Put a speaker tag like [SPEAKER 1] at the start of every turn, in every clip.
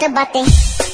[SPEAKER 1] The button.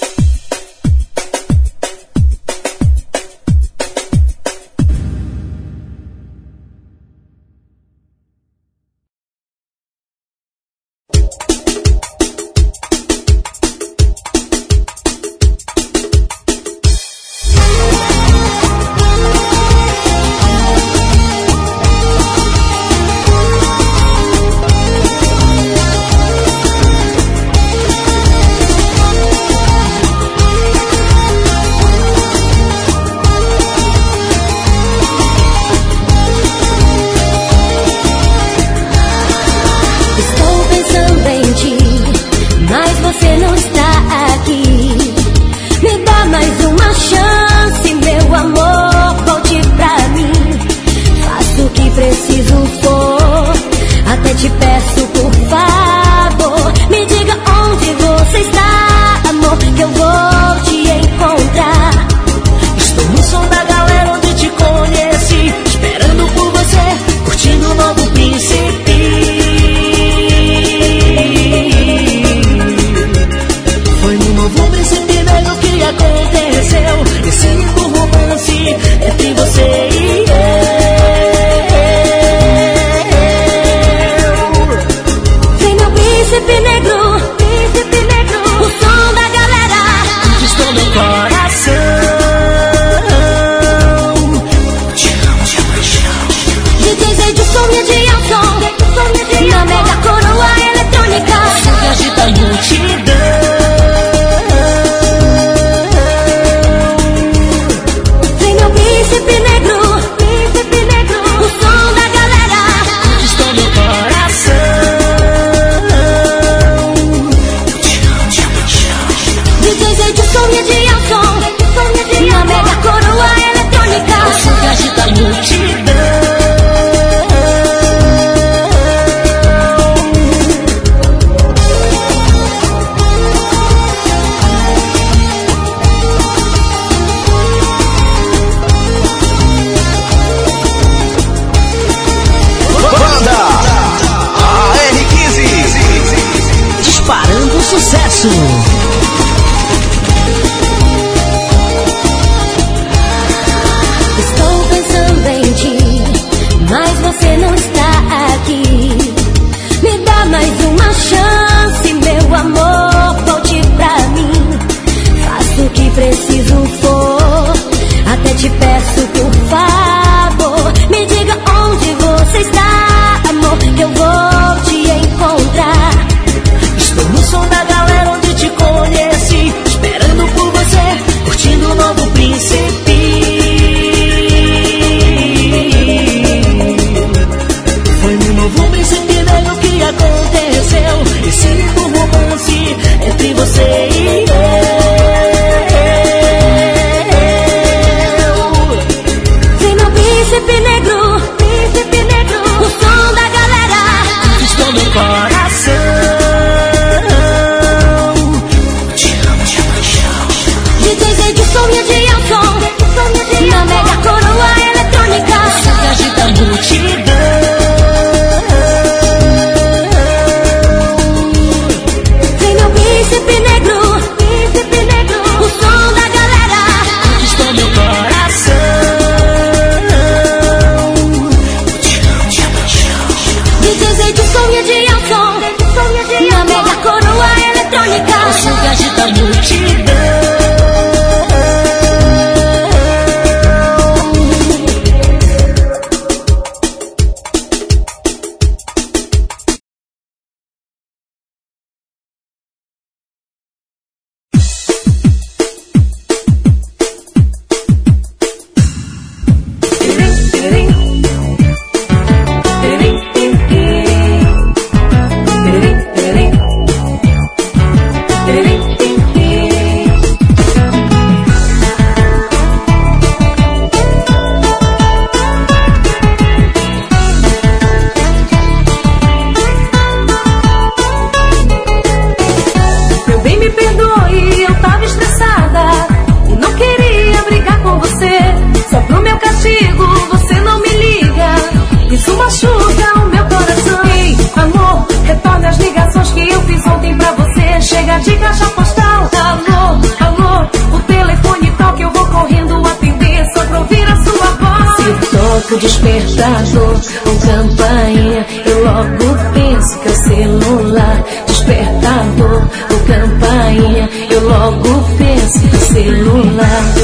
[SPEAKER 1] o
[SPEAKER 2] despertador ou campainha. Eu logo penso que é o celular. Despertador ou campainha. Eu
[SPEAKER 3] logo penso que é o celular.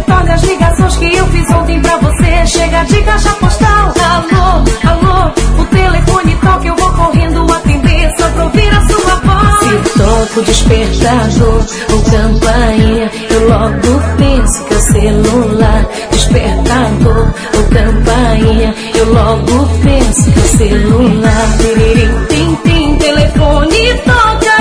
[SPEAKER 3] retorne as ligações que eu fiz ontem pra você. Chega de
[SPEAKER 2] caixa postal. Alô, alô, o
[SPEAKER 3] telefone
[SPEAKER 1] toca, eu vou correndo atender só pra ouvir a sua voz. Se toco despertador ou campainha, eu logo penso que é o celular. Despertador ou campainha, eu logo penso que é o celular. Tim, tim, telefone toca.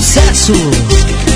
[SPEAKER 1] sucesso.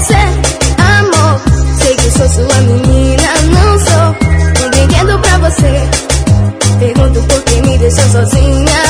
[SPEAKER 4] você, amor. Sei que sou sua menina, não sou um brinquedo pra você. Pergunto por que me deixou sozinha.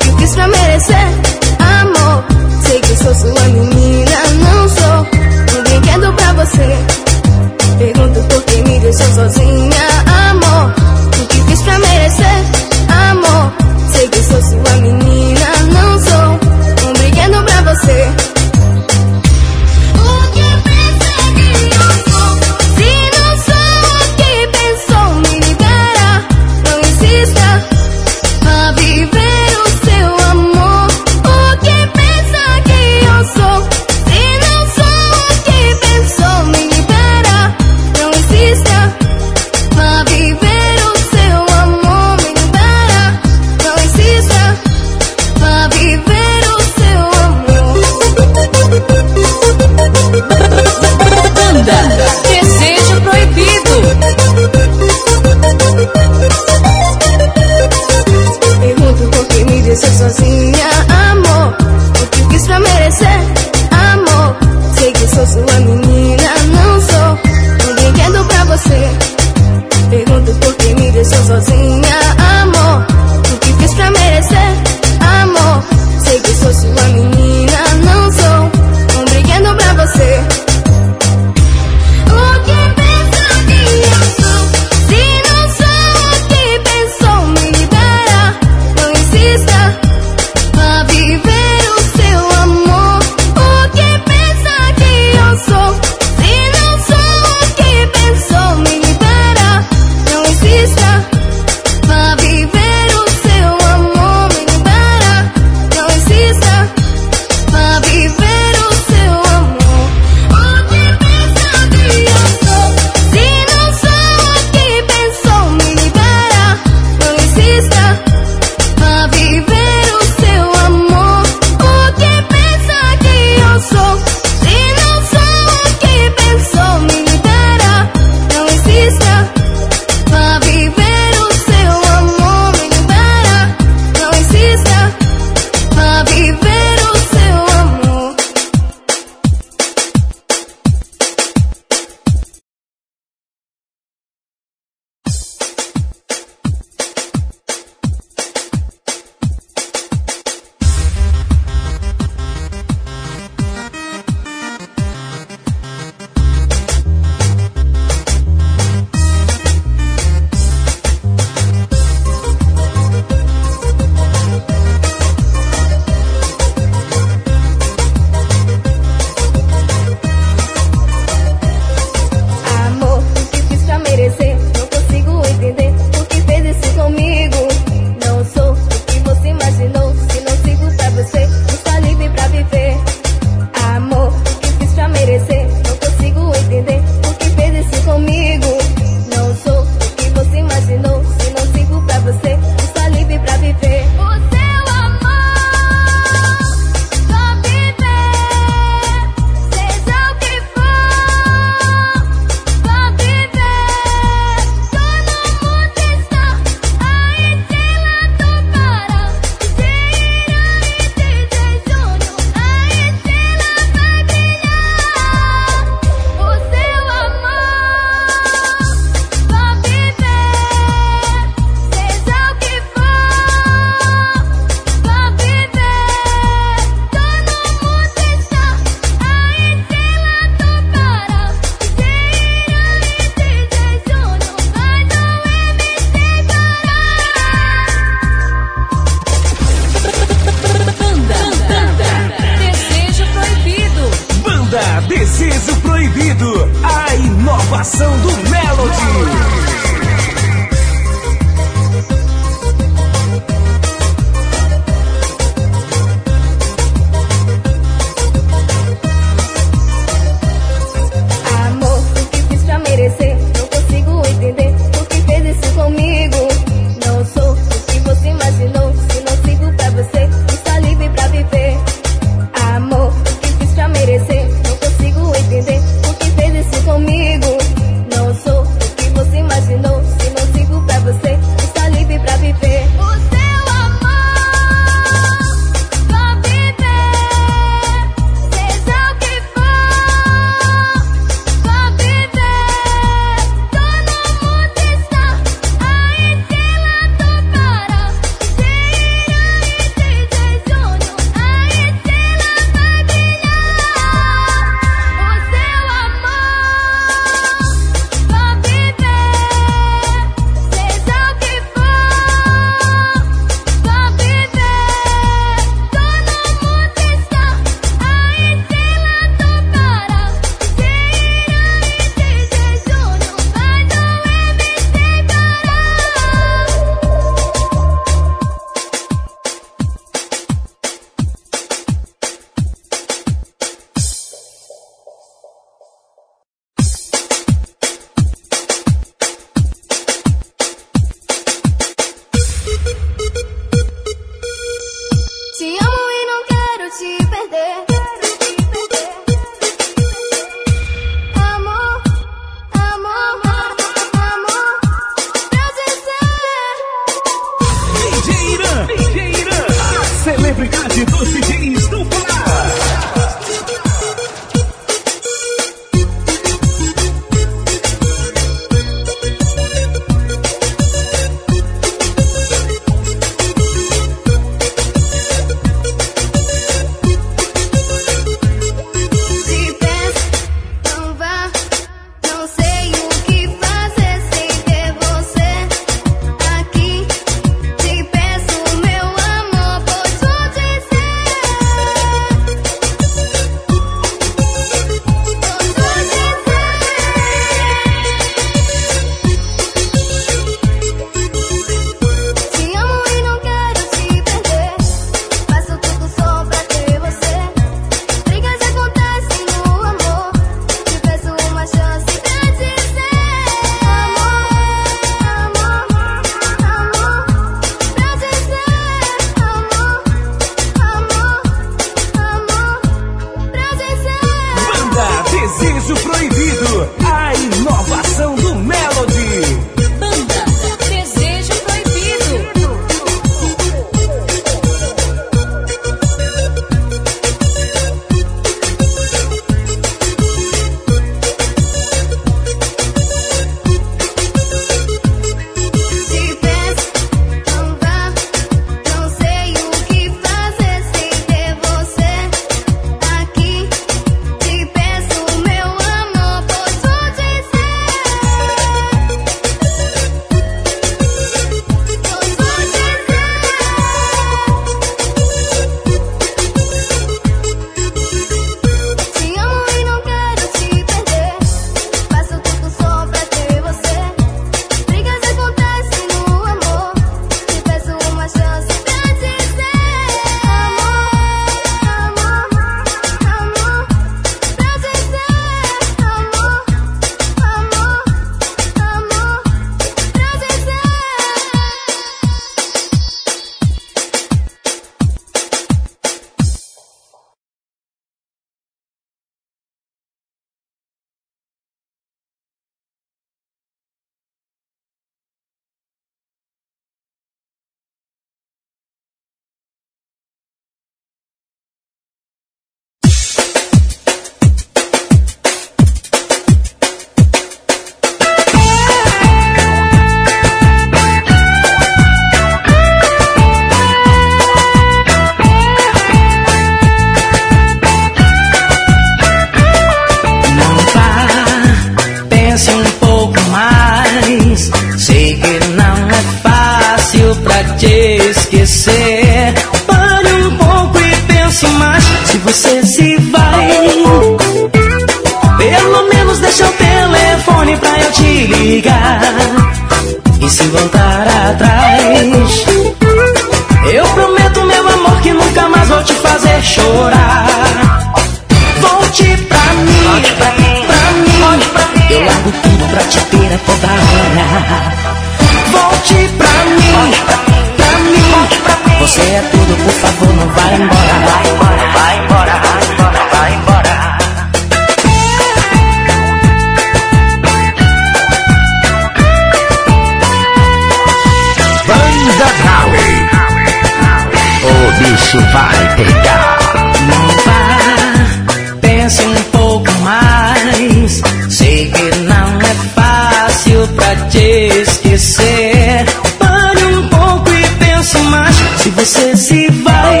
[SPEAKER 4] Se
[SPEAKER 5] você se vai,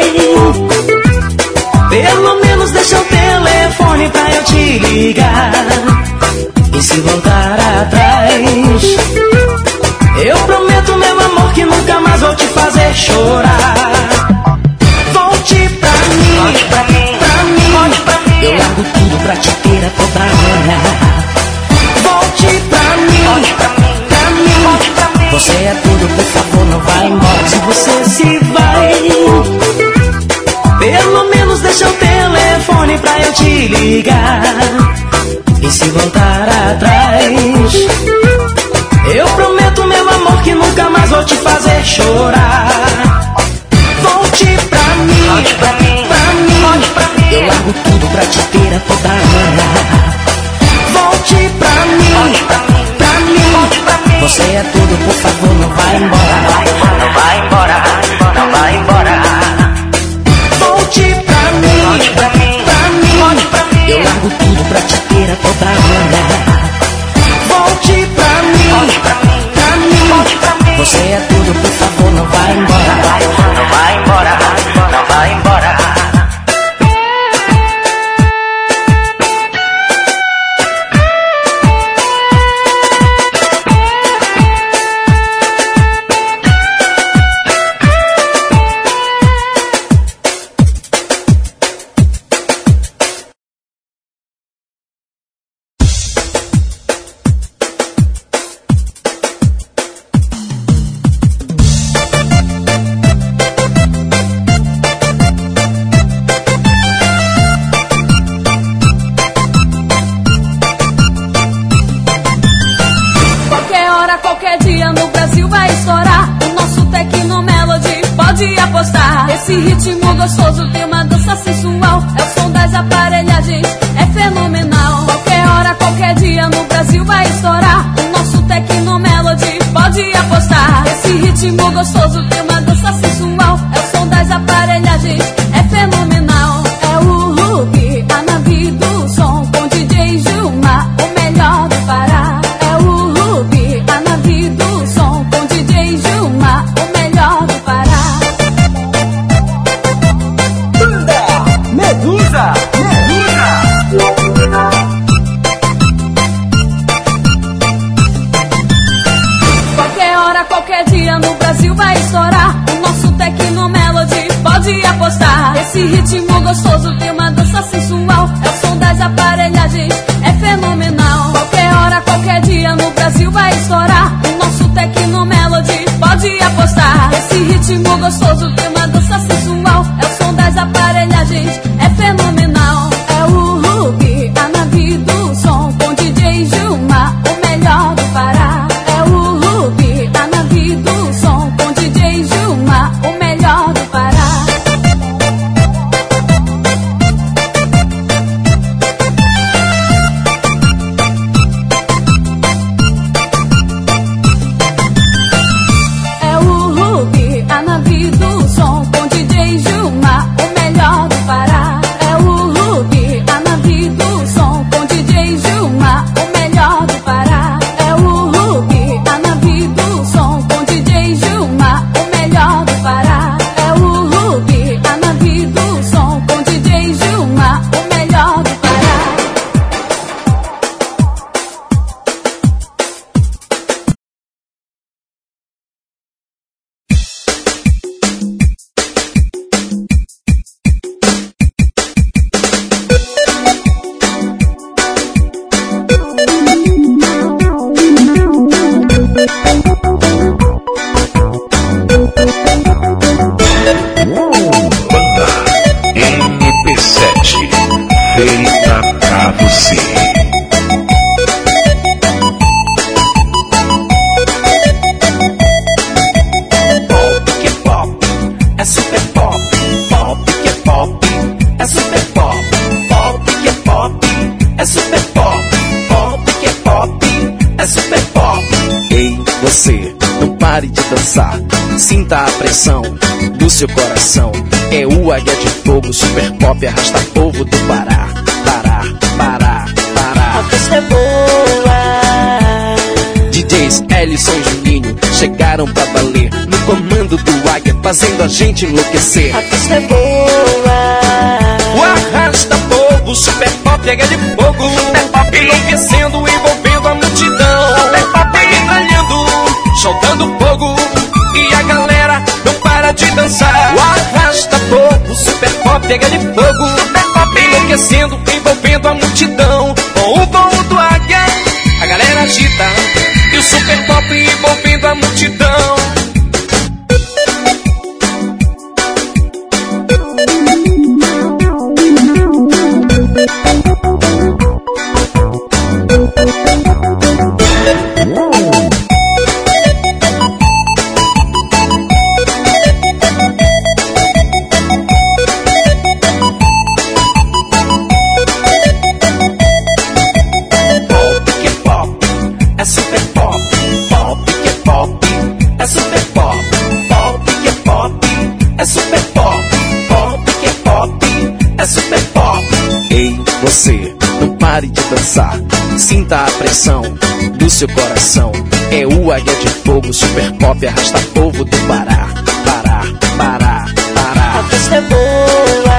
[SPEAKER 5] pelo menos deixa o telefone pra eu te ligar. E se voltar atrás, eu prometo, meu amor, que nunca mais vou te fazer chorar. Volte pra mim, volte pra mim, pra mim, volte pra mim. Eu largo tudo pra te ter a toda hora. Volte pra mim, volte pra mim, pra mim, volte pra mim. Você é tudo, por favor, não vai embora. Se você se pra eu te ligar. E se voltar atrás, eu prometo, meu amor, que nunca mais vou te fazer chorar. Volte pra mim, volte pra mim, pra mim, volte pra mim. Eu largo tudo pra te ter a toda hora. Volte pra mim, volte pra mim, pra mim. Você é tudo, por favor, não vai embora. Tudo pra te ter a toda hora. Volte pra mim, volte pra mim, pra mim, volte pra mim. Você é tudo, por favor, não vai embora. Não vai embora, não vai embora.
[SPEAKER 6] Qualquer do
[SPEAKER 5] seu coração. É o Águia de Fogo, Super Pop, arrasta povo do Pará. Pará, Pará, Pará.
[SPEAKER 7] A festa é boa.
[SPEAKER 5] DJs Ellison e Juninho chegaram pra valer. No comando do Águia, fazendo a gente enlouquecer.
[SPEAKER 7] A festa é boa.
[SPEAKER 5] O arrasta povo, Super Pop, Águia de Fogo. Super Pop, enlouquecendo, envolvendo a multidão. Super Pop, metralhando soltando fogo de dançar. O arrasta fogo, super pop pega de fogo, super pop enlouquecendo, envolvendo a multidão. Com o voo do águia, a galera agita e o super pop envolvendo a multidão. Pare de dançar. Sinta a pressão do seu coração. É o Águia de Fogo, Super Pop, arrasta povo do Pará. Pará, Pará, Pará.
[SPEAKER 7] A festa é boa.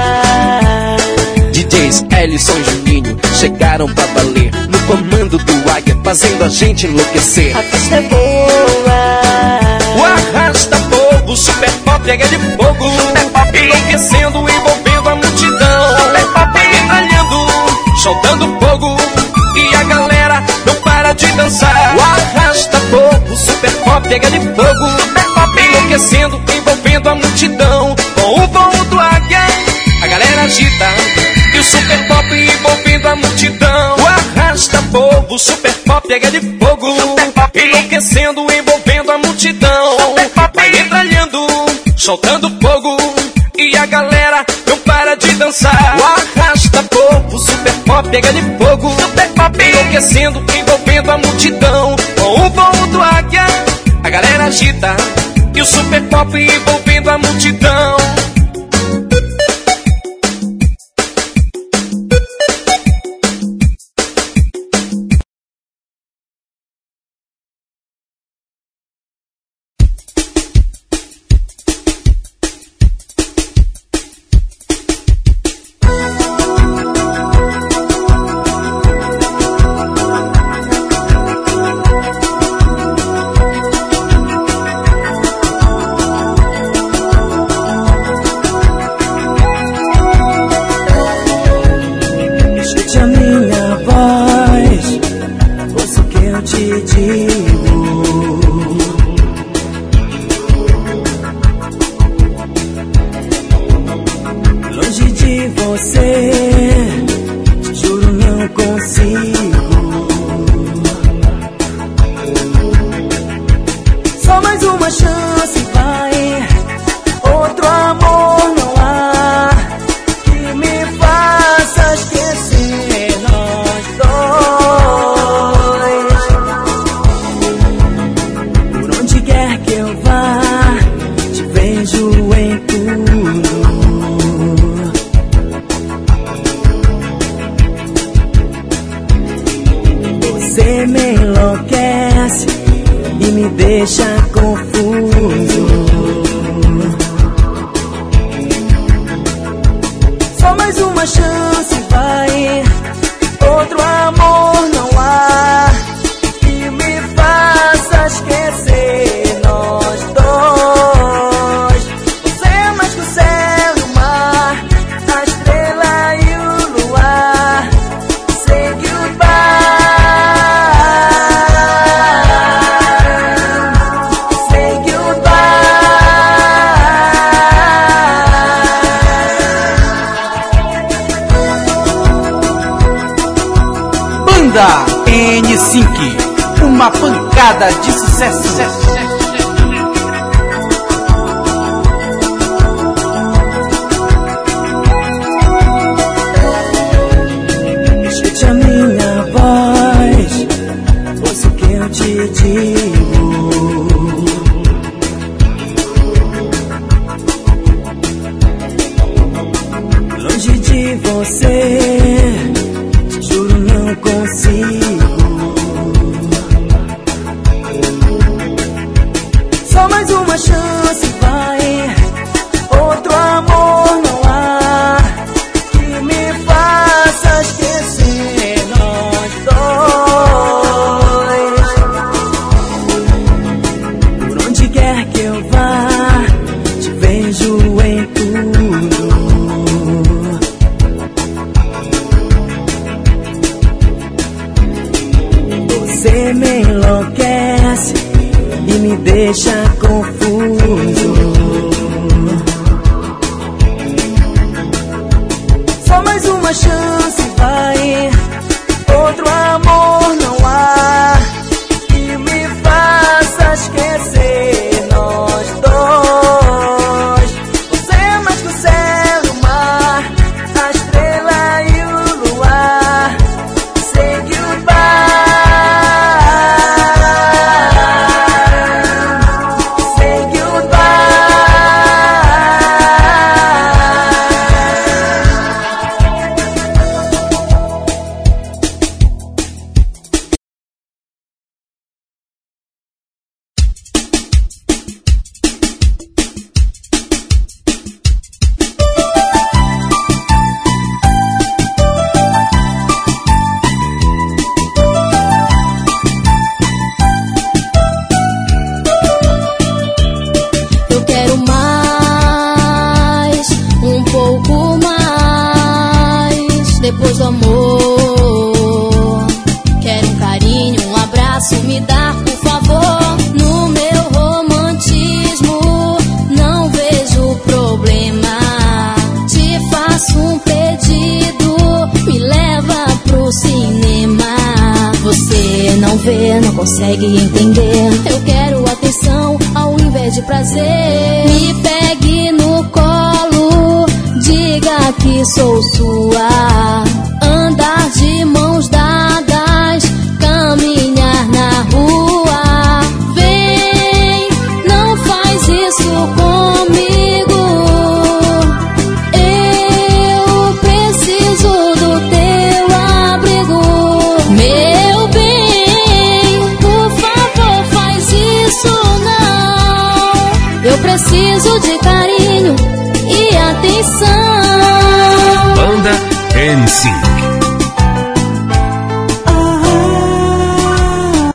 [SPEAKER 5] DJs Ellison e Juninho chegaram pra valer. No comando do Águia, fazendo a gente enlouquecer.
[SPEAKER 7] A festa é boa.
[SPEAKER 5] O arrasta povo, Super Pop, Águia de Fogo. Super Pop, enlouquecendo, envolvendo soltando fogo e a galera não para de dançar. O arrasta fogo, super pop pega de fogo, super pop enlouquecendo, envolvendo a multidão. Com o voo do águia, a galera agita e o super pop envolvendo a multidão. O arrasta fogo, super pop pega de fogo, super pop enlouquecendo, envolvendo a multidão. Super pop vai metralhando, soltando fogo e a galera não para de dançar. O arrasta povo, super pop pega de fogo, super pop enlouquecendo, envolvendo a multidão. Com o voo do águia, a galera agita e o super pop envolvendo a multidão. Longe de você.